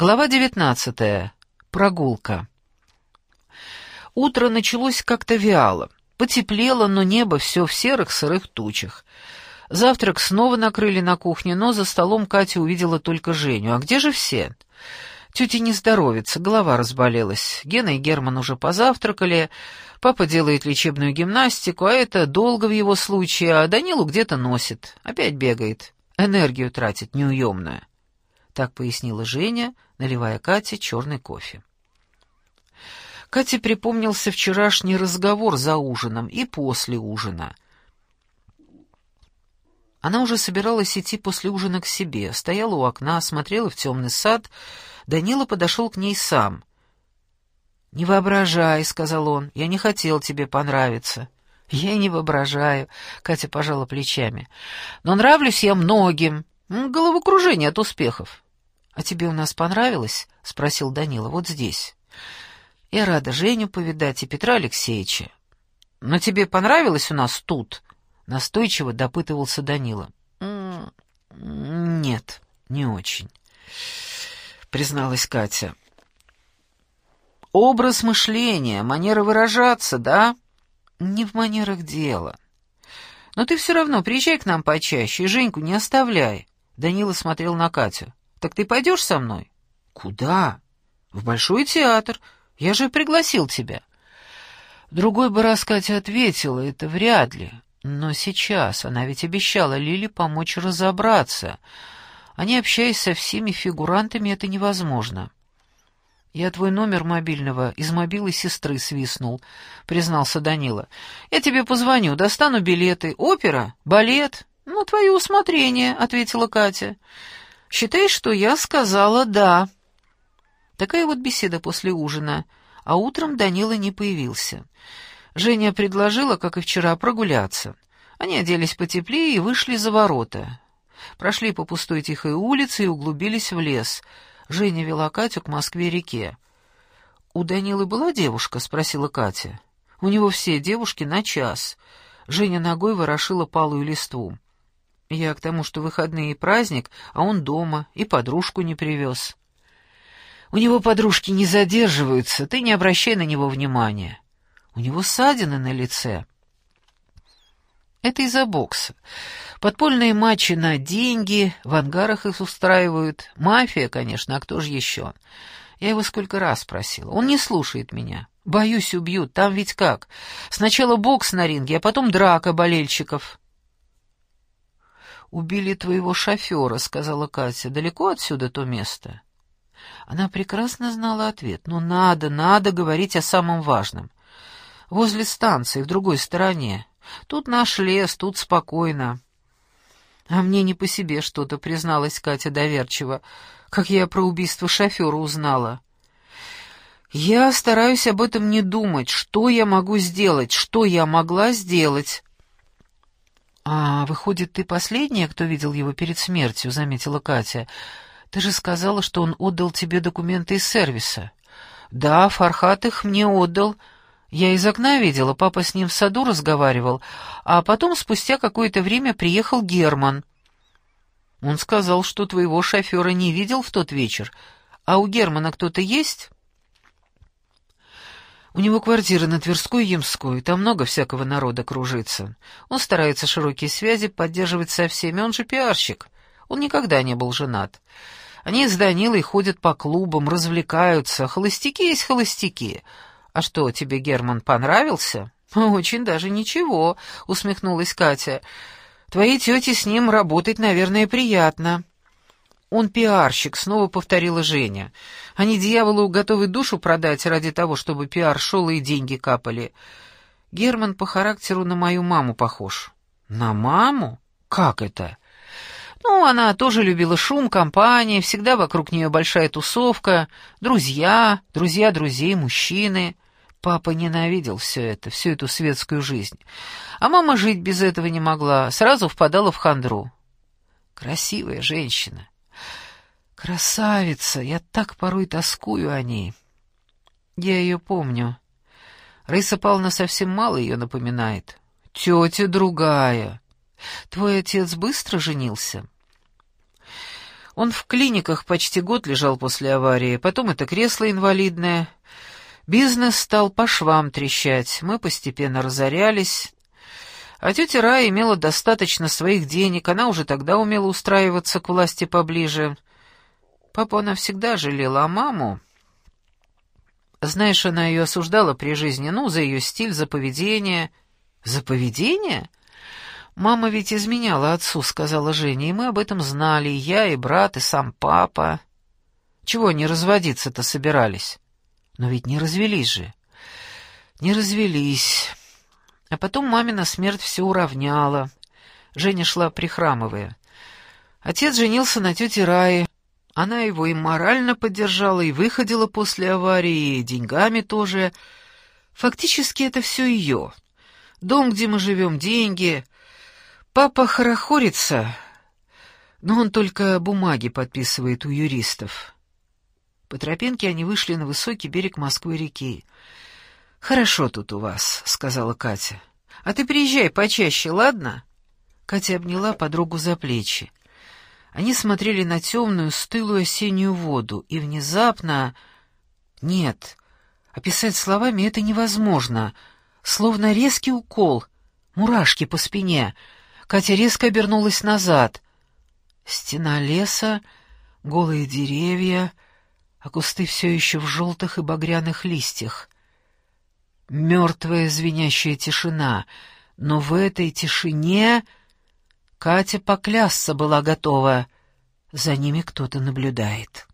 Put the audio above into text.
Глава девятнадцатая. Прогулка. Утро началось как-то вяло. Потеплело, но небо все в серых сырых тучах. Завтрак снова накрыли на кухне, но за столом Катя увидела только Женю. А где же все? Тетя не здоровится, голова разболелась. Гена и Герман уже позавтракали. Папа делает лечебную гимнастику, а это долго в его случае, а Данилу где-то носит. Опять бегает. Энергию тратит неуемную. Так пояснила Женя, наливая Кате черный кофе. Кате припомнился вчерашний разговор за ужином и после ужина. Она уже собиралась идти после ужина к себе, стояла у окна, смотрела в темный сад. Данила подошел к ней сам. «Не воображай», — сказал он, — «я не хотел тебе понравиться». «Я не воображаю», — Катя пожала плечами. «Но нравлюсь я многим. Головокружение от успехов». «А тебе у нас понравилось?» — спросил Данила. «Вот здесь». «Я рада Женю повидать и Петра Алексеевича». «Но тебе понравилось у нас тут?» — настойчиво допытывался Данила. «Нет, не очень», — призналась Катя. «Образ мышления, манера выражаться, да?» «Не в манерах дело. Но ты все равно приезжай к нам почаще и Женьку не оставляй». Данила смотрел на Катю. «Так ты пойдешь со мной?» «Куда?» «В Большой театр. Я же пригласил тебя». Другой бы раз ответила, это вряд ли. Но сейчас она ведь обещала Лиле помочь разобраться. Они, общаясь со всеми фигурантами, это невозможно. «Я твой номер мобильного из мобилы сестры свистнул», — признался Данила. «Я тебе позвоню, достану билеты. Опера? Балет?» «Ну, твое усмотрение», — ответила Катя. Считай, что я сказала «да». Такая вот беседа после ужина, а утром Данила не появился. Женя предложила, как и вчера, прогуляться. Они оделись потеплее и вышли за ворота. Прошли по пустой тихой улице и углубились в лес. Женя вела Катю к Москве-реке. «У Данилы была девушка?» — спросила Катя. «У него все девушки на час». Женя ногой ворошила палую листву. Я к тому, что выходные и праздник, а он дома, и подружку не привез. У него подружки не задерживаются, ты не обращай на него внимания. У него ссадины на лице. Это из-за бокса. Подпольные матчи на деньги, в ангарах их устраивают. Мафия, конечно, а кто же еще? Я его сколько раз просила. Он не слушает меня. Боюсь, убьют. Там ведь как? Сначала бокс на ринге, а потом драка болельщиков убили твоего шофера», — сказала Катя. «Далеко отсюда то место?» Она прекрасно знала ответ. «Но надо, надо говорить о самом важном. Возле станции, в другой стороне. Тут наш лес, тут спокойно». «А мне не по себе что-то», — призналась Катя доверчиво, «как я про убийство шофера узнала». «Я стараюсь об этом не думать. Что я могу сделать? Что я могла сделать?» «А, выходит, ты последняя, кто видел его перед смертью», — заметила Катя. «Ты же сказала, что он отдал тебе документы из сервиса». «Да, Фархат их мне отдал. Я из окна видела, папа с ним в саду разговаривал, а потом спустя какое-то время приехал Герман». «Он сказал, что твоего шофера не видел в тот вечер. А у Германа кто-то есть?» У него квартира на Тверской и Ямской, там много всякого народа кружится. Он старается широкие связи поддерживать со всеми, он же пиарщик. Он никогда не был женат. Они с Данилой ходят по клубам, развлекаются. Холостяки есть холостяки. А что, тебе Герман понравился? Очень даже ничего, усмехнулась Катя. Твоей тете с ним работать, наверное, приятно. «Он пиарщик», — снова повторила Женя. «Они дьяволу готовы душу продать ради того, чтобы пиар шел и деньги капали. Герман по характеру на мою маму похож». «На маму? Как это?» «Ну, она тоже любила шум, компании, всегда вокруг нее большая тусовка, друзья, друзья друзей, мужчины». Папа ненавидел все это, всю эту светскую жизнь. А мама жить без этого не могла, сразу впадала в хандру. Красивая женщина. Красавица, я так порой тоскую о ней. Я ее помню. Раиса Павловна совсем мало ее напоминает. Тетя другая. Твой отец быстро женился? Он в клиниках почти год лежал после аварии, потом это кресло инвалидное. Бизнес стал по швам трещать, мы постепенно разорялись. А тетя Рая имела достаточно своих денег, она уже тогда умела устраиваться к власти поближе. Папу она всегда жалела, маму... Знаешь, она ее осуждала при жизни, ну, за ее стиль, за поведение. За поведение? Мама ведь изменяла отцу, сказала Женя, и мы об этом знали, и я, и брат, и сам папа. Чего они разводиться-то собирались? Но ведь не развелись же. Не развелись. А потом мамина смерть все уравняла. Женя шла прихрамывая. Отец женился на тете Рае. Она его и морально поддержала, и выходила после аварии, и деньгами тоже. Фактически это все ее. Дом, где мы живем, деньги. Папа хорохорится, но он только бумаги подписывает у юристов. По тропинке они вышли на высокий берег Москвы-реки. «Хорошо тут у вас», — сказала Катя. «А ты приезжай почаще, ладно?» Катя обняла подругу за плечи. Они смотрели на темную, стылую осеннюю воду, и внезапно... Нет, описать словами это невозможно. Словно резкий укол, мурашки по спине. Катя резко обернулась назад. Стена леса, голые деревья, а кусты все еще в желтых и багряных листьях. Мертвая звенящая тишина, но в этой тишине... Катя поклясться была готова. За ними кто-то наблюдает.